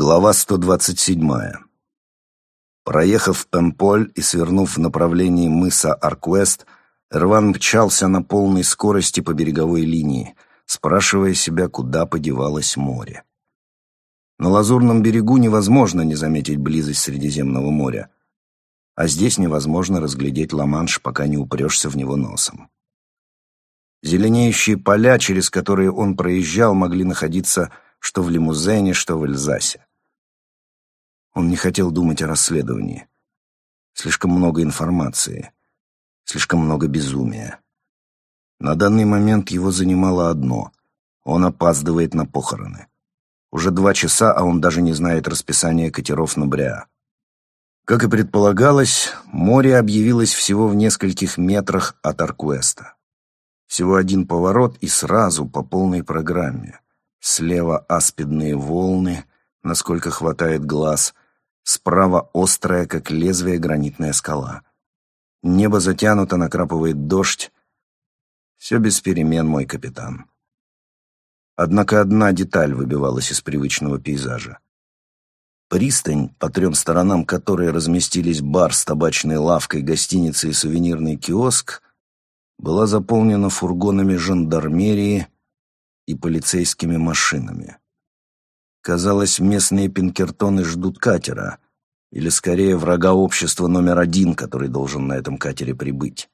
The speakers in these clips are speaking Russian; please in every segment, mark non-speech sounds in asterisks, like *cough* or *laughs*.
Глава 127. Проехав Пемполь и свернув в направлении мыса Арквест, Эрван мчался на полной скорости по береговой линии, спрашивая себя, куда подевалось море. На Лазурном берегу невозможно не заметить близость Средиземного моря, а здесь невозможно разглядеть Ла-Манш, пока не упрешься в него носом. Зеленеющие поля, через которые он проезжал, могли находиться что в Лимузене, что в Эльзасе. Он не хотел думать о расследовании. Слишком много информации, слишком много безумия. На данный момент его занимало одно — он опаздывает на похороны. Уже два часа, а он даже не знает расписания катеров на Бриа. Как и предполагалось, море объявилось всего в нескольких метрах от Аркуэста. Всего один поворот и сразу по полной программе. Слева аспидные волны, насколько хватает глаз, справа острая, как лезвие, гранитная скала. Небо затянуто, накрапывает дождь. Все без перемен, мой капитан. Однако одна деталь выбивалась из привычного пейзажа. Пристань, по трем сторонам которой разместились бар с табачной лавкой, гостиница и сувенирный киоск, была заполнена фургонами жандармерии, и полицейскими машинами. Казалось, местные пинкертоны ждут катера, или скорее врага общества номер один, который должен на этом катере прибыть.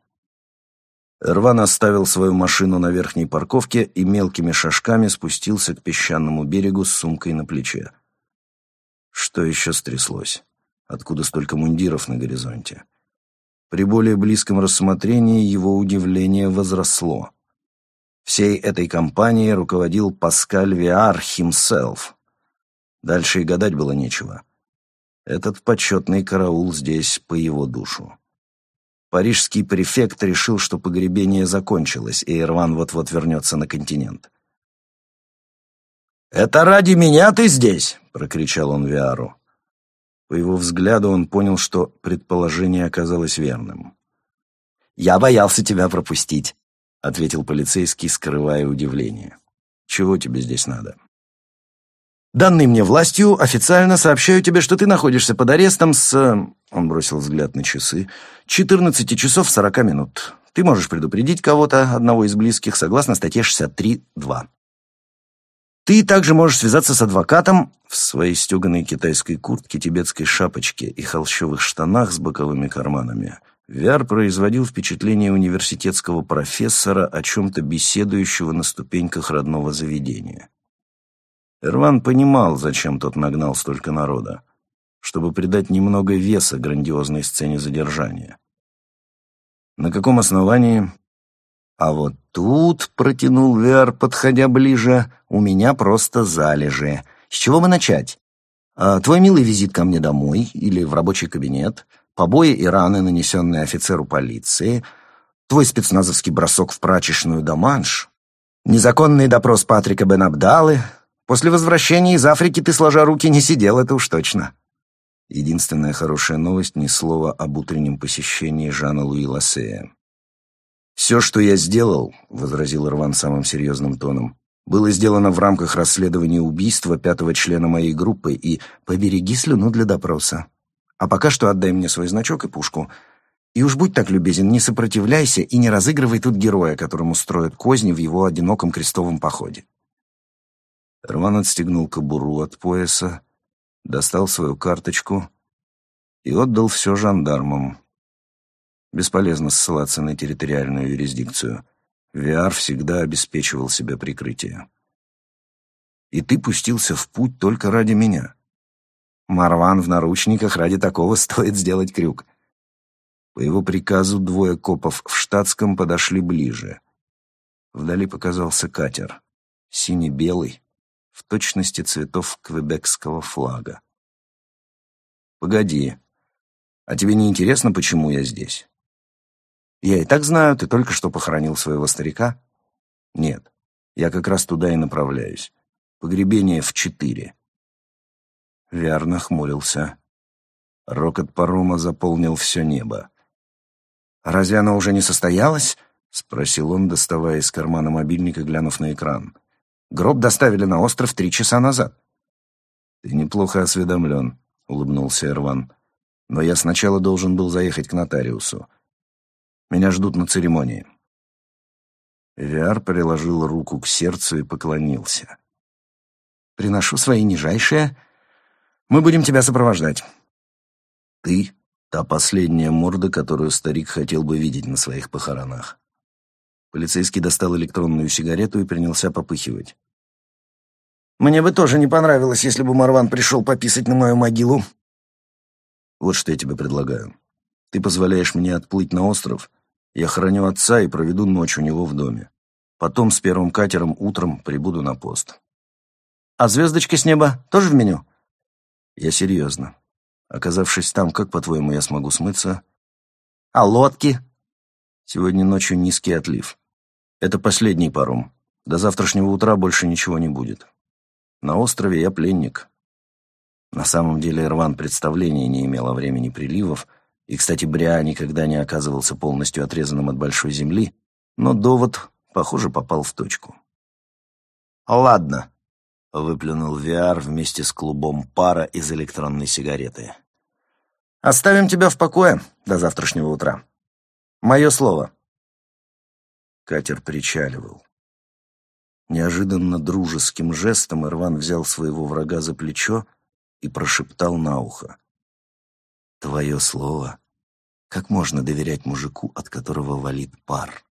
Эрван оставил свою машину на верхней парковке и мелкими шажками спустился к песчаному берегу с сумкой на плече. Что еще стряслось? Откуда столько мундиров на горизонте? При более близком рассмотрении его удивление возросло. Всей этой компанией руководил Паскаль Виар himself. Дальше и гадать было нечего. Этот почетный караул здесь по его душу. Парижский префект решил, что погребение закончилось, и Ирван вот-вот вернется на континент. «Это ради меня ты здесь!» — прокричал он Виару. По его взгляду он понял, что предположение оказалось верным. «Я боялся тебя пропустить ответил полицейский, скрывая удивление. «Чего тебе здесь надо?» «Данные мне властью официально сообщаю тебе, что ты находишься под арестом с...» Он бросил взгляд на часы. «14 часов 40 минут. Ты можешь предупредить кого-то, одного из близких, согласно статье 63.2. Ты также можешь связаться с адвокатом в своей стеганой китайской куртке, тибетской шапочке и холщовых штанах с боковыми карманами. Виар производил впечатление университетского профессора, о чем-то беседующего на ступеньках родного заведения. Эрван понимал, зачем тот нагнал столько народа, чтобы придать немного веса грандиозной сцене задержания. На каком основании? А вот тут, протянул Виар, подходя ближе, у меня просто залежи. С чего бы начать? А, твой милый визит ко мне домой или в рабочий кабинет — побои и раны, нанесенные офицеру полиции, твой спецназовский бросок в прачечную Даманш, незаконный допрос Патрика Бенабдалы. После возвращения из Африки ты, сложа руки, не сидел, это уж точно. Единственная хорошая новость — ни слова об утреннем посещении Жана Луи Лассея. «Все, что я сделал», — возразил Рван самым серьезным тоном, «было сделано в рамках расследования убийства пятого члена моей группы и побереги слюну для допроса. А пока что отдай мне свой значок и пушку. И уж будь так любезен, не сопротивляйся и не разыгрывай тут героя, которому строят козни в его одиноком крестовом походе». Роман отстегнул кобуру от пояса, достал свою карточку и отдал все жандармам. Бесполезно ссылаться на территориальную юрисдикцию. Виар всегда обеспечивал себе прикрытие. И ты пустился в путь только ради меня. Марван в наручниках ради такого *laughs* стоит сделать крюк. По его приказу двое копов в штатском подошли ближе. Вдали показался катер. Сине-белый, в точности цветов квебекского флага. «Погоди, а тебе не интересно, почему я здесь?» «Я и так знаю, ты только что похоронил своего старика?» «Нет, я как раз туда и направляюсь. Погребение в четыре. Виар нахмурился. Рокот парома заполнил все небо. «Разве оно уже не состоялось?» — спросил он, доставая из кармана мобильника, глянув на экран. «Гроб доставили на остров три часа назад». «Ты неплохо осведомлен», — улыбнулся Эрван. «Но я сначала должен был заехать к нотариусу. Меня ждут на церемонии». Виар приложил руку к сердцу и поклонился. «Приношу свои нижайшие. Мы будем тебя сопровождать». «Ты — та последняя морда, которую старик хотел бы видеть на своих похоронах». Полицейский достал электронную сигарету и принялся попыхивать. «Мне бы тоже не понравилось, если бы Марван пришел пописать на мою могилу». «Вот что я тебе предлагаю. Ты позволяешь мне отплыть на остров, я храню отца и проведу ночь у него в доме. Потом с первым катером утром прибуду на пост». «А звездочки с неба тоже в меню?» «Я серьезно. Оказавшись там, как, по-твоему, я смогу смыться?» «А лодки?» «Сегодня ночью низкий отлив. Это последний паром. До завтрашнего утра больше ничего не будет. На острове я пленник. На самом деле Ирван представления не имел о времени приливов, и, кстати, Бриа никогда не оказывался полностью отрезанным от большой земли, но довод, похоже, попал в точку. «Ладно», — выплюнул Виар вместе с клубом пара из электронной сигареты. «Оставим тебя в покое до завтрашнего утра. Мое слово». Катер причаливал. Неожиданно дружеским жестом Ирван взял своего врага за плечо и прошептал на ухо. «Твое слово. Как можно доверять мужику, от которого валит пар?»